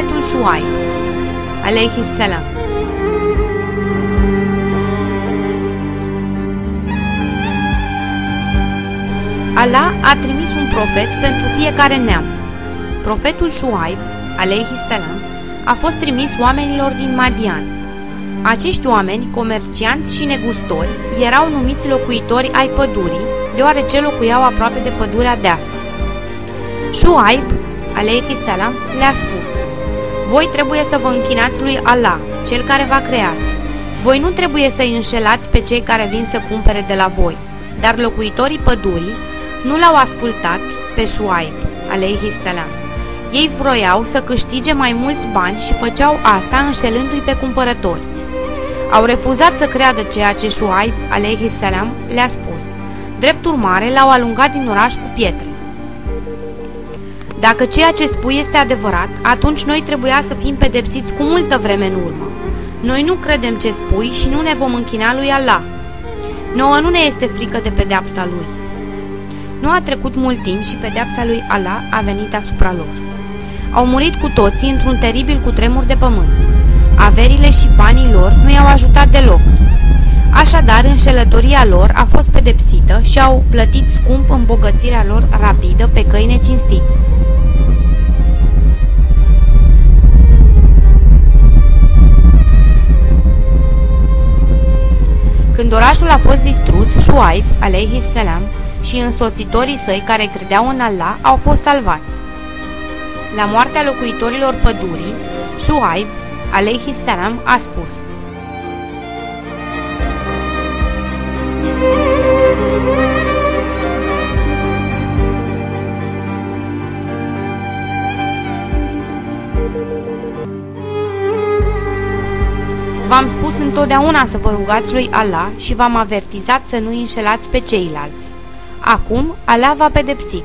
profetul Shuaib, alaihi salam. Allah a trimis un profet pentru fiecare neam. Profetul Shuaib, alaihi salam, a fost trimis oamenilor din Madian. Acești oameni, comercianți și negustori, erau numiți locuitori ai pădurii, deoarece locuiau aproape de pădurea deasă. Shuaib, alaihi salam, le-a spus, Voi trebuie să vă închinați lui Allah, cel care v-a creat. Voi nu trebuie să-i înșelați pe cei care vin să cumpere de la voi. Dar locuitorii pădurii nu l-au ascultat pe Shuaib, alaihi salam. Ei vroiau să câștige mai mulți bani și făceau asta înșelându-i pe cumpărători. Au refuzat să creadă ceea ce Shuaib, alaihi salam, le-a spus. Drept urmare, l-au alungat din oraș cu pietre. Dacă ceea ce spui este adevărat, atunci noi trebuia să fim pedepsiți cu multă vreme în urmă. Noi nu credem ce spui și nu ne vom închina lui Allah. Nouă nu ne este frică de pedeapsa lui. Nu a trecut mult timp și pedeapsa lui Allah a venit asupra lor. Au murit cu toții într-un teribil cutremur de pământ. Averile și banii lor nu i-au ajutat deloc. Așadar, înșelătoria lor a fost pedepsită și au plătit scump îmbogățirea lor rapidă pe căi necinstite. Când orașul a fost distrus, Shuaib, alaihi salam, și însoțitorii săi care credeau în Allah au fost salvați. La moartea locuitorilor pădurii, Shuaib, alaihi salam, a spus V-am spus întotdeauna să vă rugați lui Allah și v-am avertizat să nu înșelați pe ceilalți. Acum Allah v-a pedepsit.